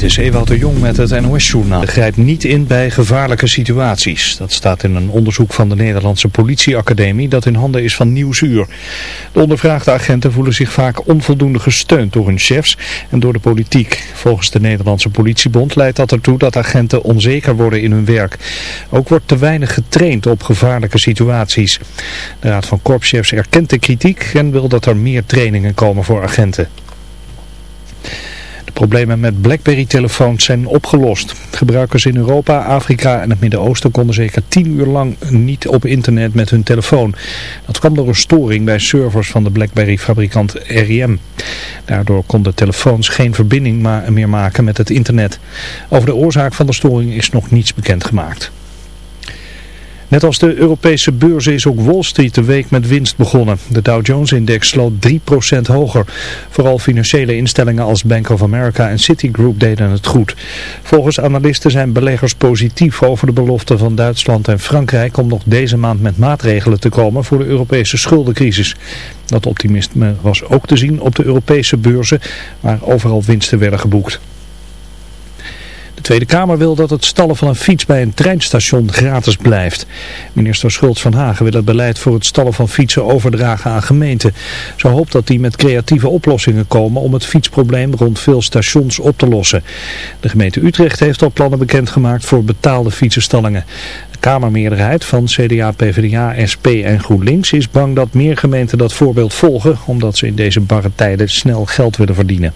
Dit is Ewout de Jong met het NOS-journaal. Grijpt niet in bij gevaarlijke situaties. Dat staat in een onderzoek van de Nederlandse politieacademie dat in handen is van Nieuwsuur. De ondervraagde agenten voelen zich vaak onvoldoende gesteund door hun chefs en door de politiek. Volgens de Nederlandse politiebond leidt dat ertoe dat agenten onzeker worden in hun werk. Ook wordt te weinig getraind op gevaarlijke situaties. De Raad van Korpschefs erkent de kritiek en wil dat er meer trainingen komen voor agenten. Problemen met BlackBerry-telefoons zijn opgelost. Gebruikers in Europa, Afrika en het Midden-Oosten konden zeker tien uur lang niet op internet met hun telefoon. Dat kwam door een storing bij servers van de BlackBerry-fabrikant RIM. Daardoor konden telefoons geen verbinding meer maken met het internet. Over de oorzaak van de storing is nog niets bekendgemaakt. Net als de Europese beurzen is ook Wall Street de week met winst begonnen. De Dow Jones-index sloot 3% hoger. Vooral financiële instellingen als Bank of America en Citigroup deden het goed. Volgens analisten zijn beleggers positief over de belofte van Duitsland en Frankrijk om nog deze maand met maatregelen te komen voor de Europese schuldencrisis. Dat optimisme was ook te zien op de Europese beurzen waar overal winsten werden geboekt. De Tweede Kamer wil dat het stallen van een fiets bij een treinstation gratis blijft. Minister Schultz van Hagen wil het beleid voor het stallen van fietsen overdragen aan gemeenten. Ze hoopt dat die met creatieve oplossingen komen om het fietsprobleem rond veel stations op te lossen. De gemeente Utrecht heeft al plannen bekendgemaakt voor betaalde fietsenstallingen. De Kamermeerderheid van CDA, PvdA, SP en GroenLinks is bang dat meer gemeenten dat voorbeeld volgen, omdat ze in deze barre tijden snel geld willen verdienen.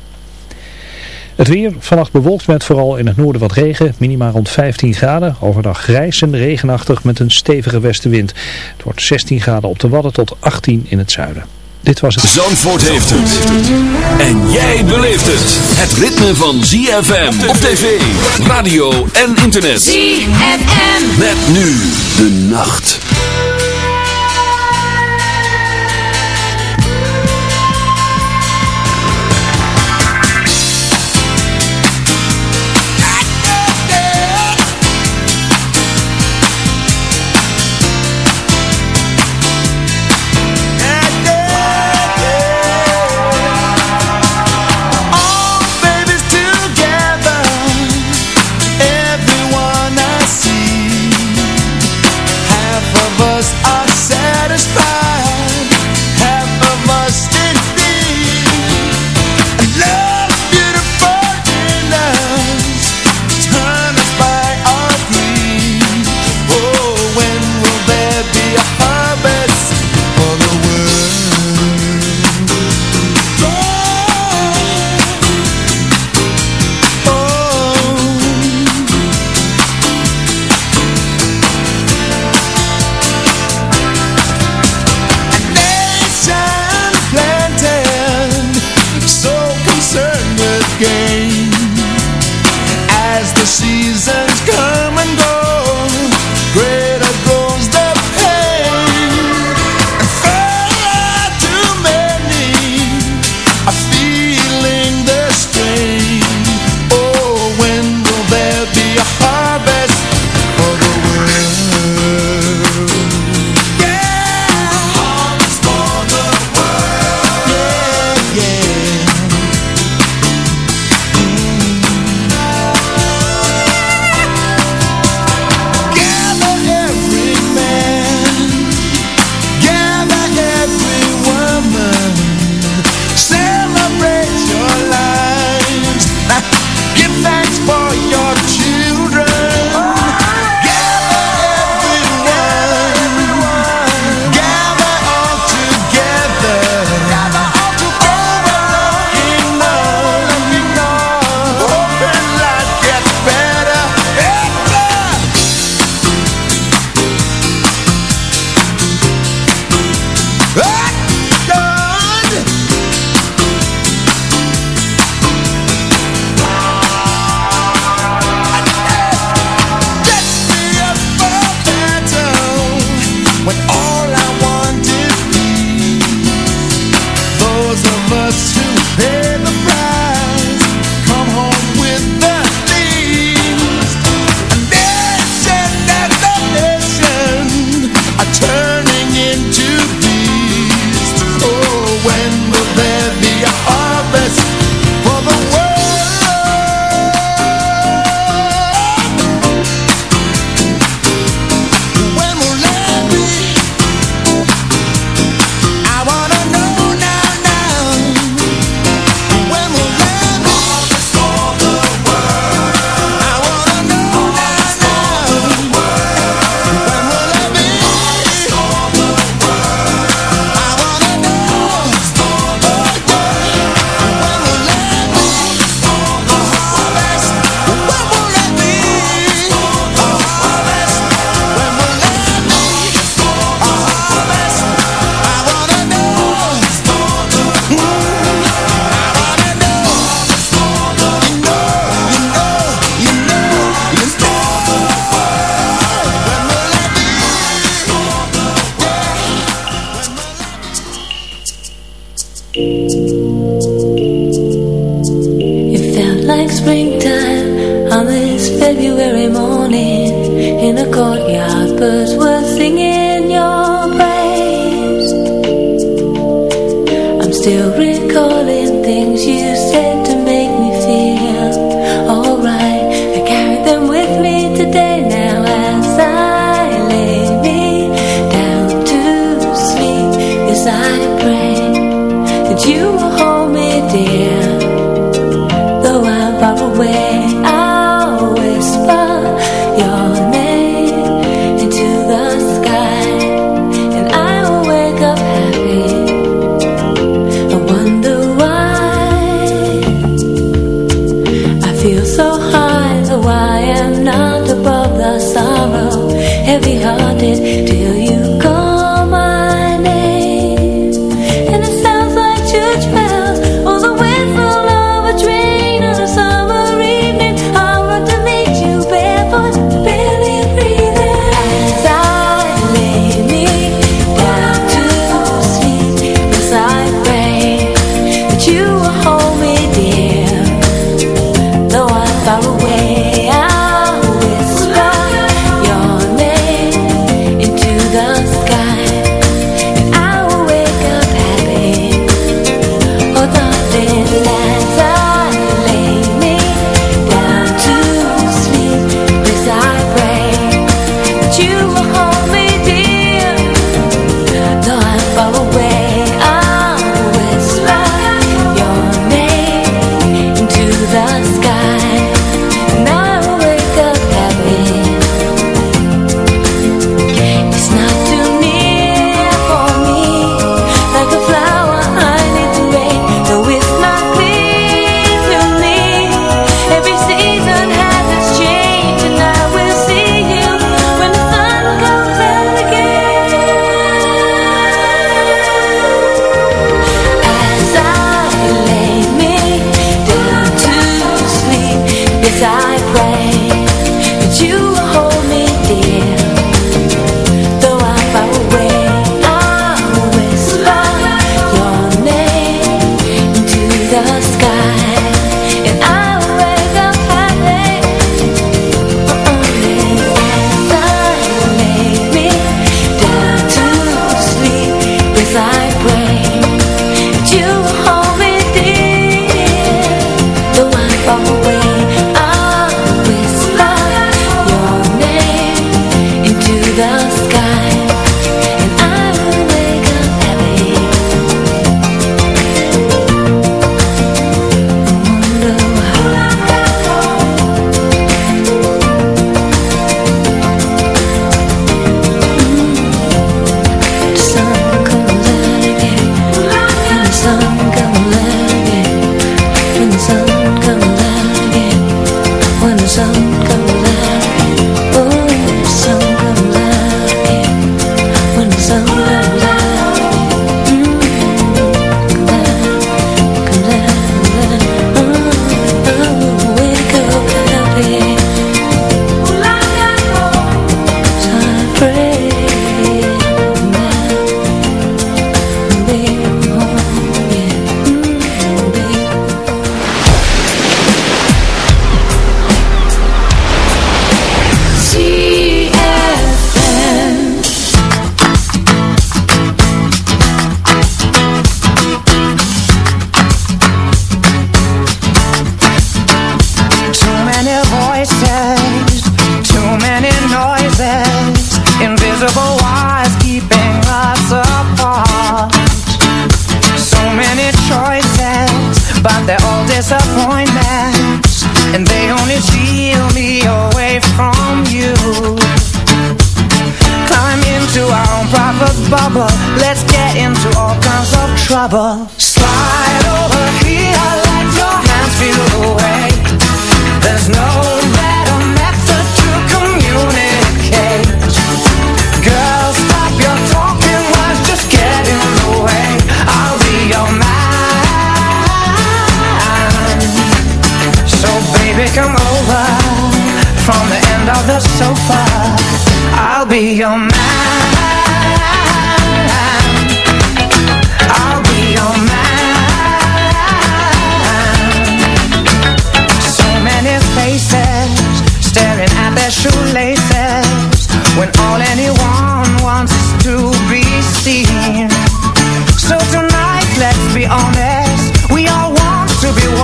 Het weer vannacht bewolkt met vooral in het noorden wat regen, minimaal rond 15 graden. Overdag grijs en regenachtig met een stevige westenwind. Het wordt 16 graden op de Wadden tot 18 in het zuiden. Dit was het. Zandvoort heeft het. En jij beleeft het. Het ritme van ZFM op tv, radio en internet. ZFM. Met nu de nacht.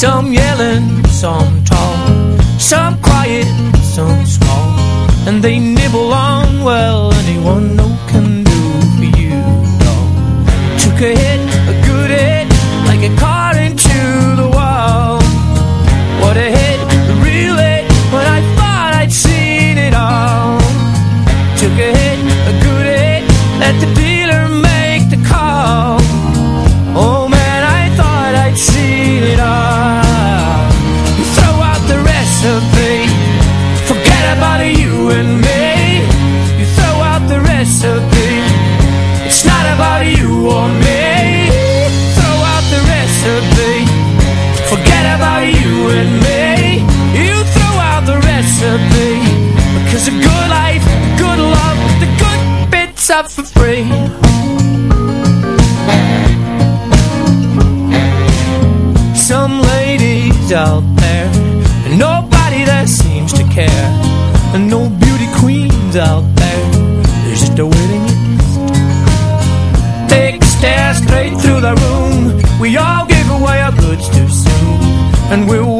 Some yelling, some And we're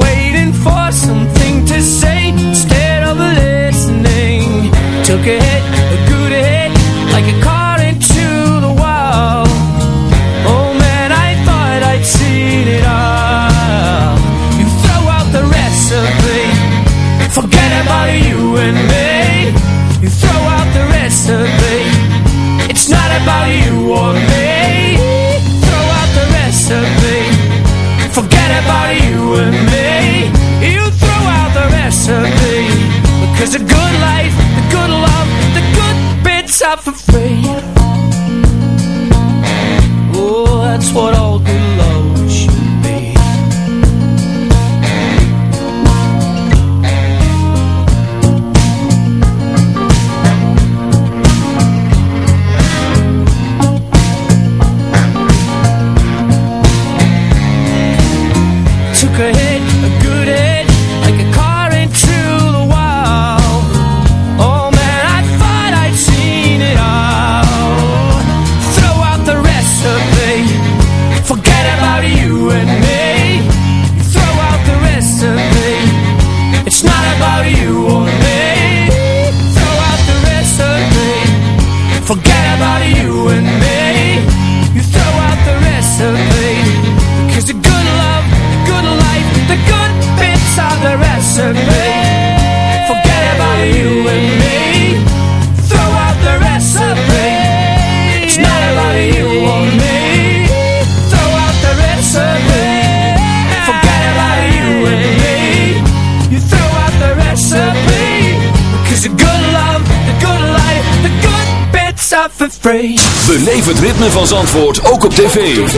is a good love, the good life, the good bits are for free. Beleef het ritme van Zandvoort ook op tv.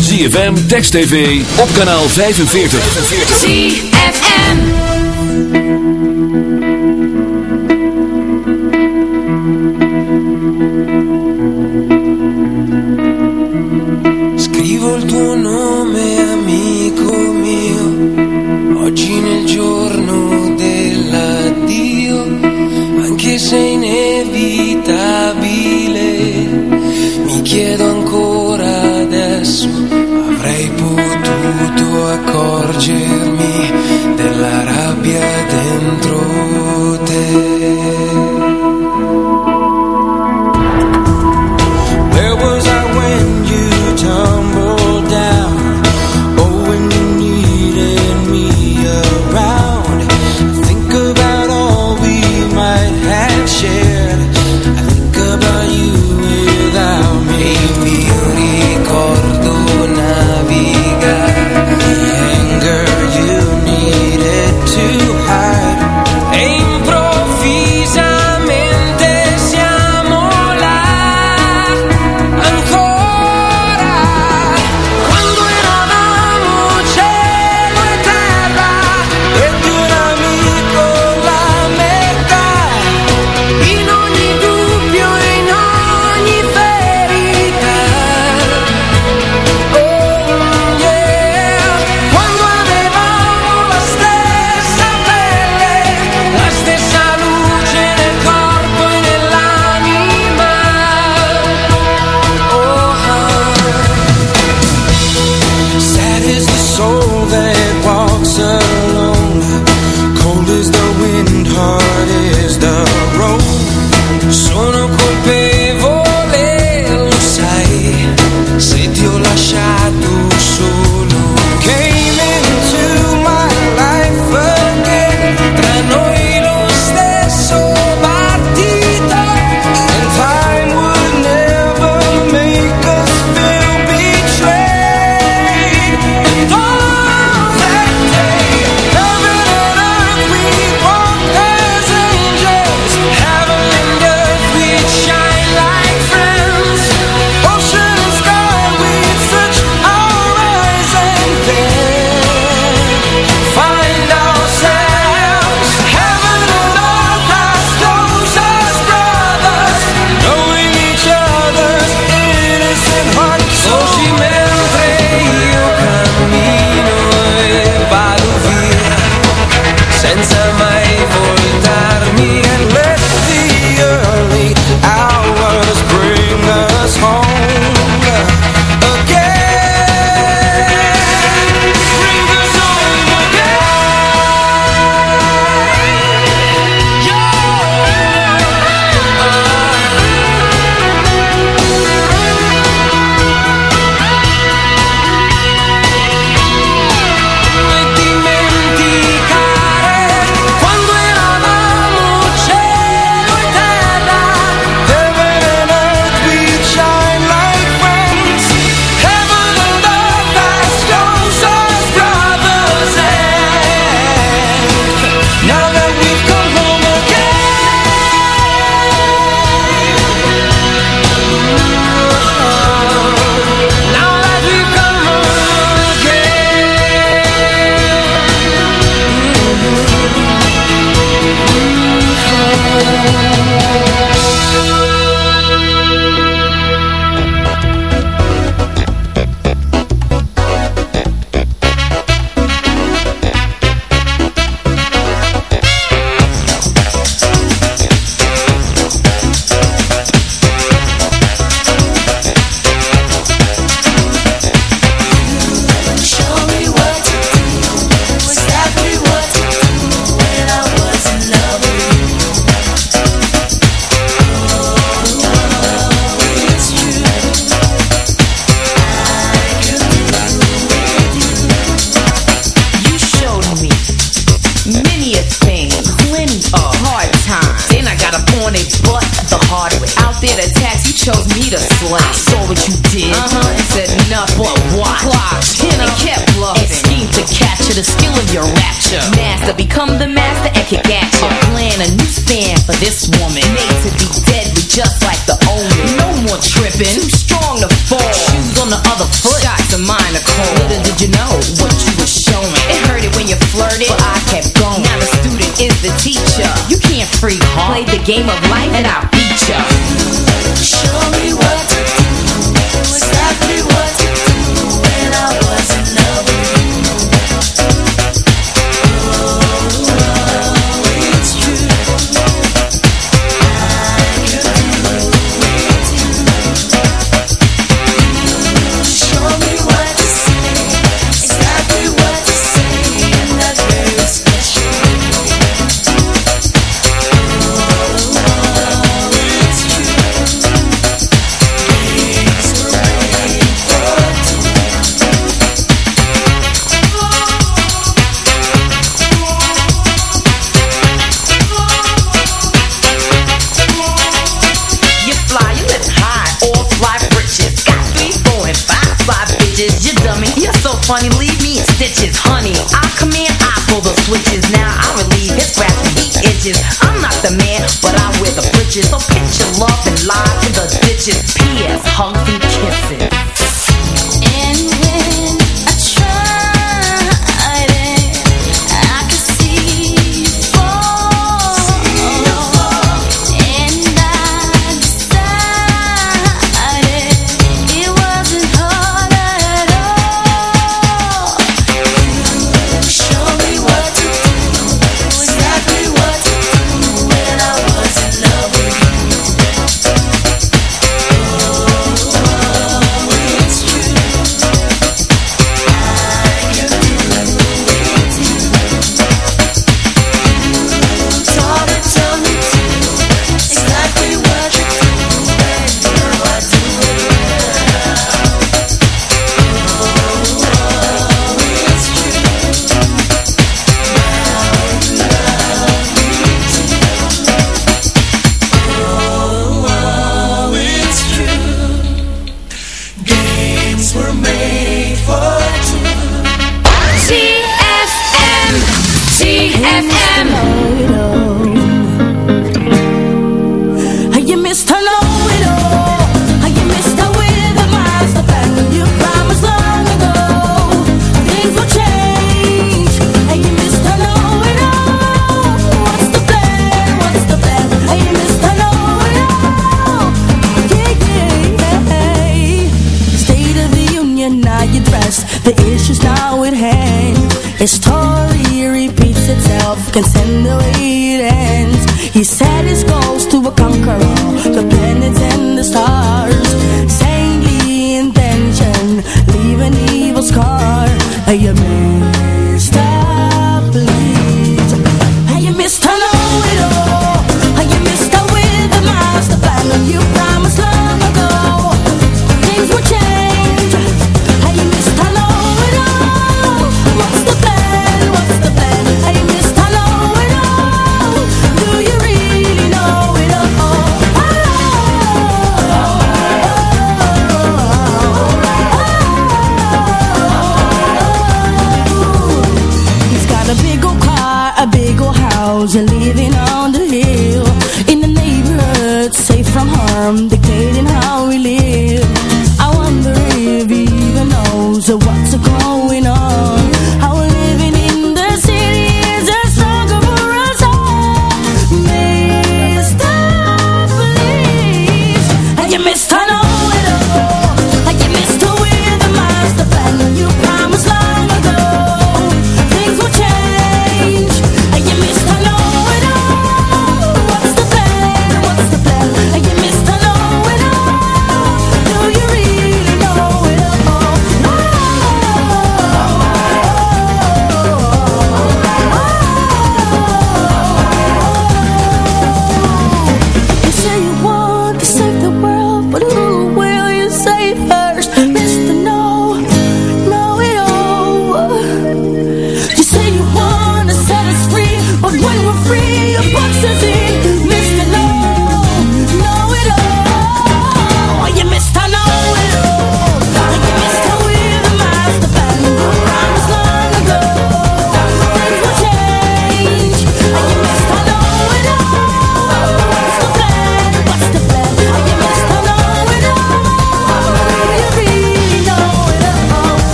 ZFM, Text TV, op kanaal 45. ZFM. accorgermi della rabbia dentro.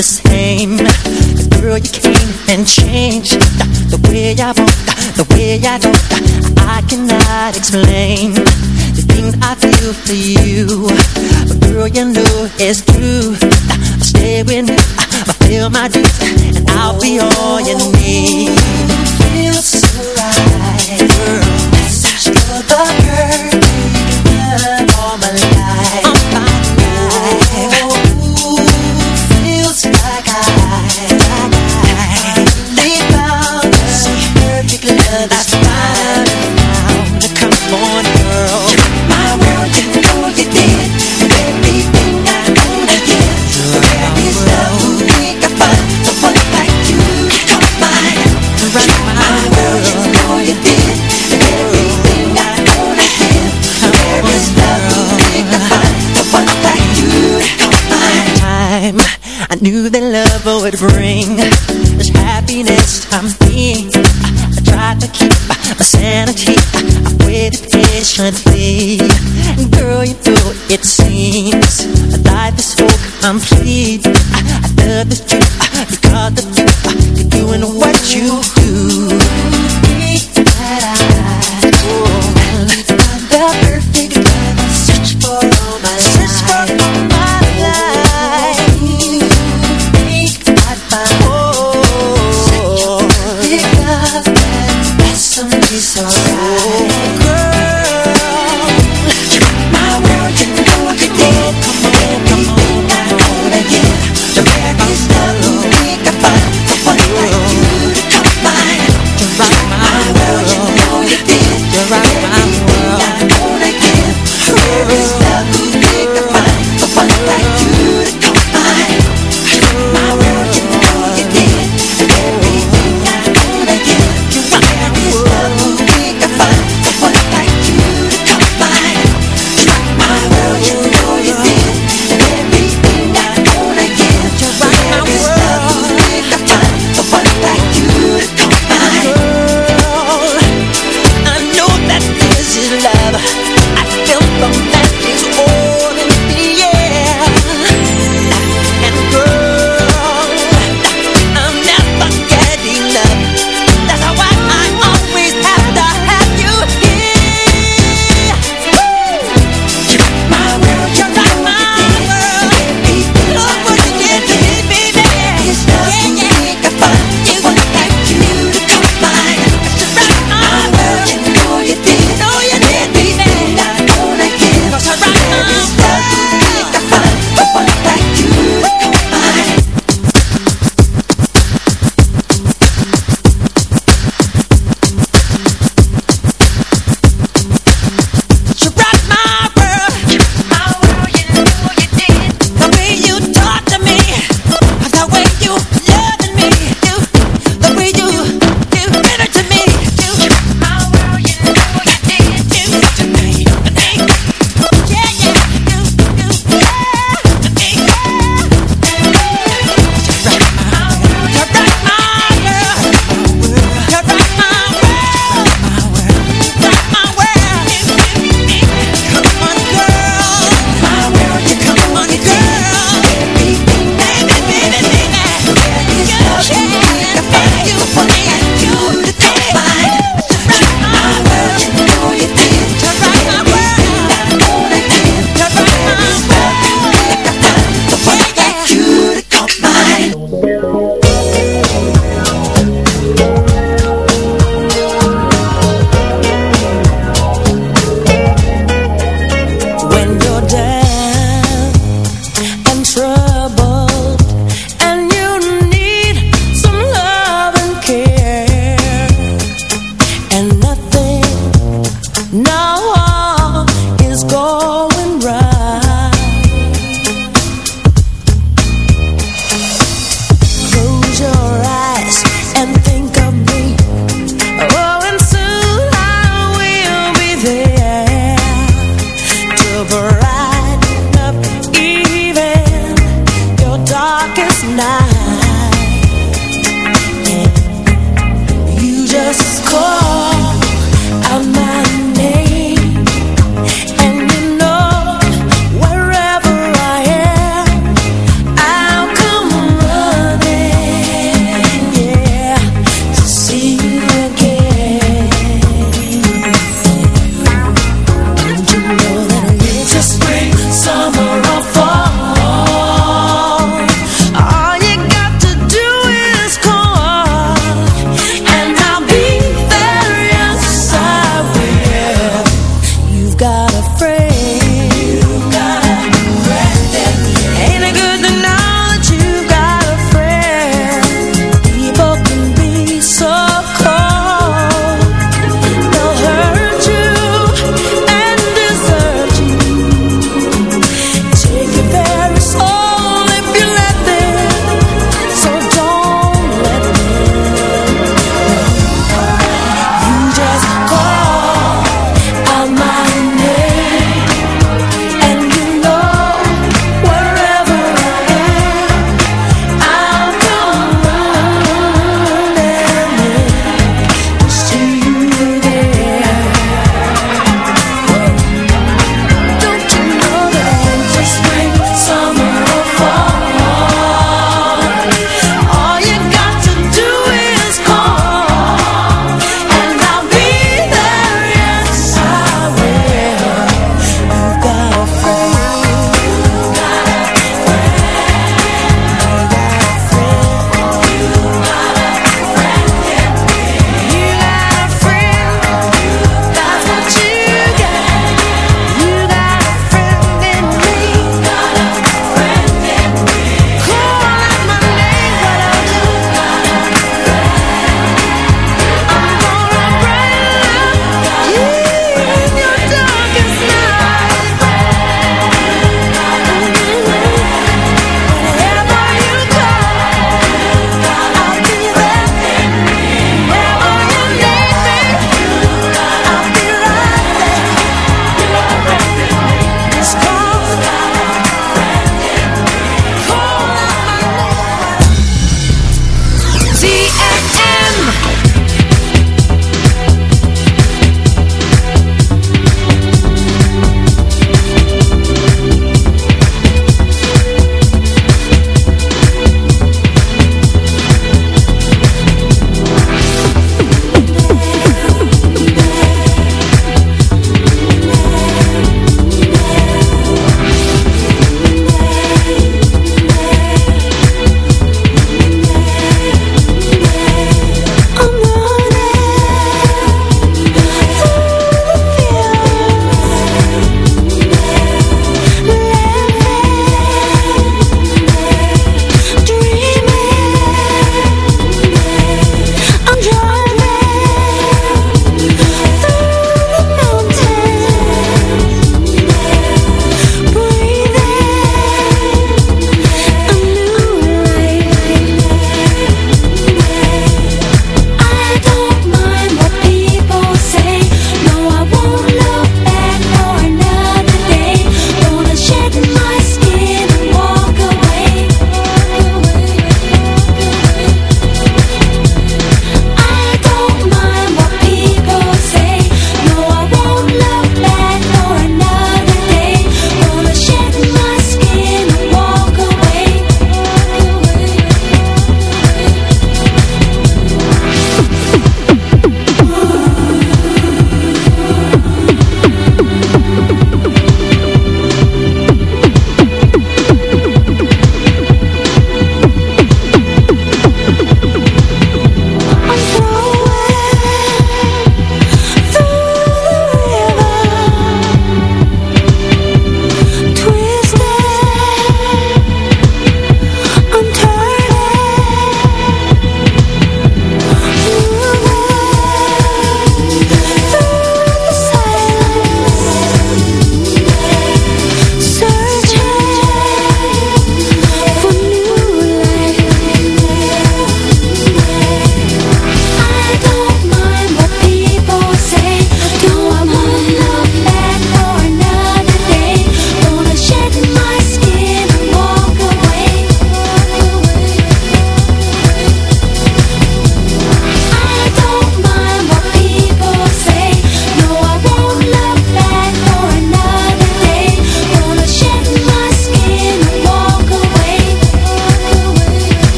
the same. cause Girl, you came and changed the way I want, the way I talk. I cannot explain the things I feel for you. But girl, you know it's true. I Stay with me, I feel my dreams, and I'll be all you need. Feels so right, girl. That's the girl.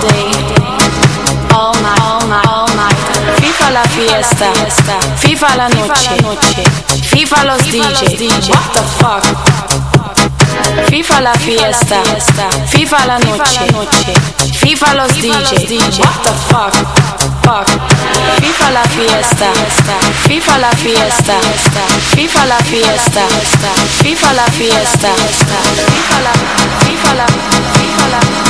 day, all night, all night, all night. Viva la fiesta, viva la noche, viva los DJs. What the fuck? Viva la fiesta, viva la noche, viva los DJs. What the fuck? Fuck. Viva la fiesta, viva la fiesta, viva la fiesta, viva la fiesta, viva la, viva la, viva la.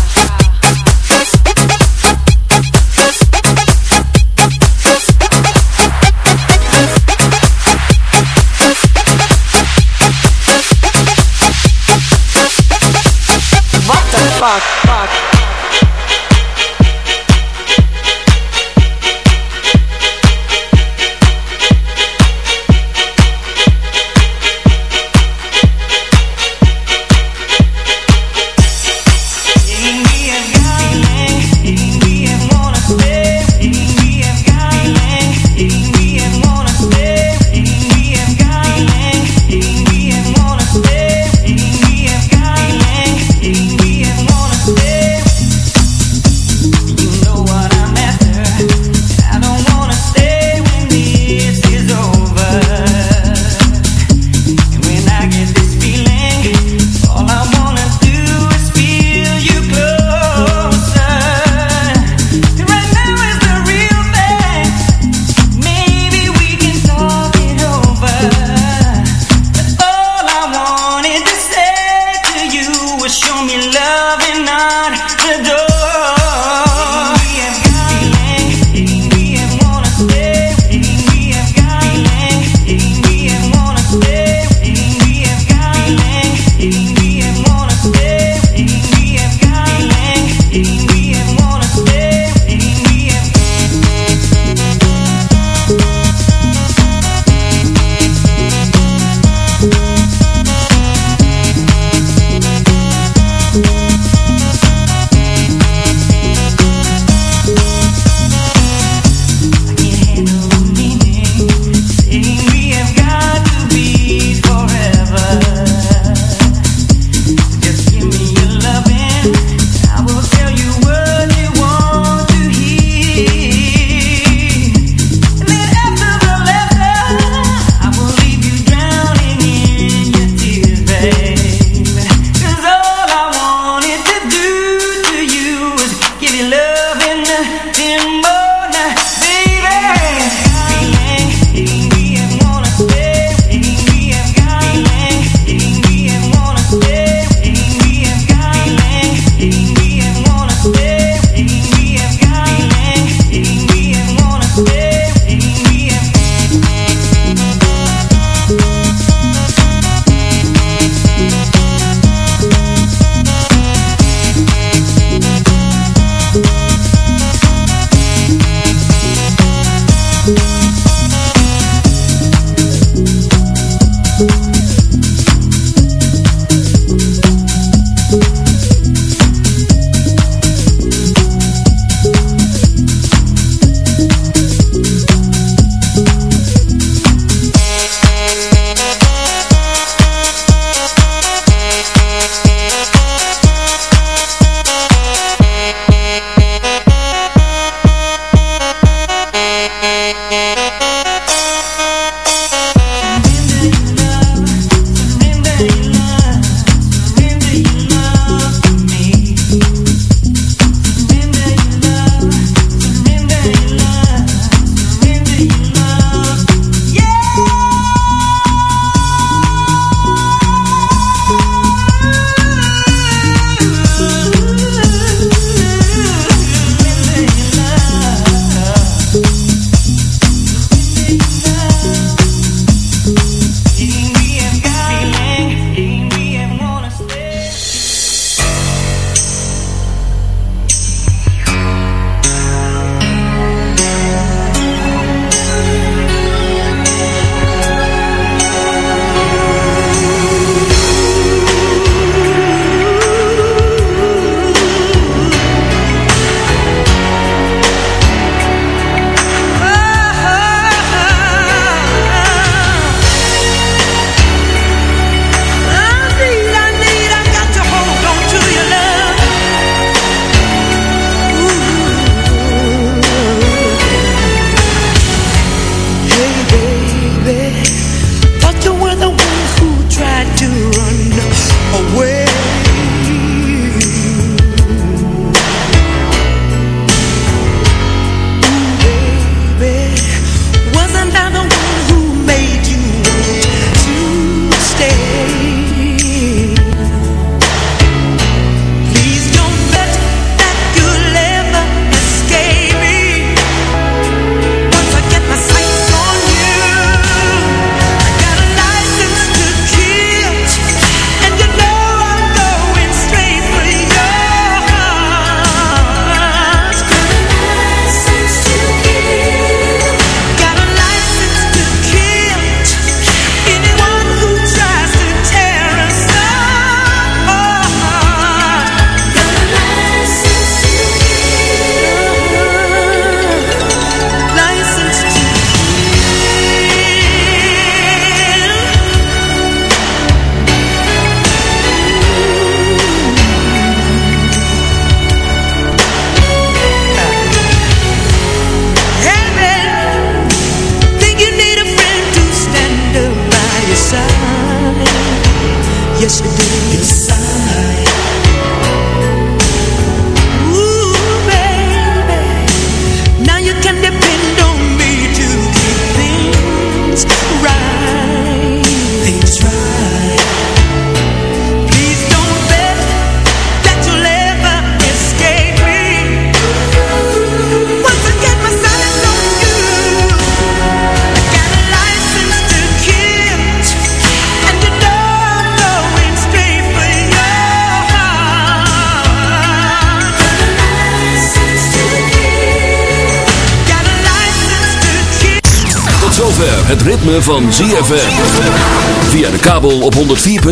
Fuck? loving on the door.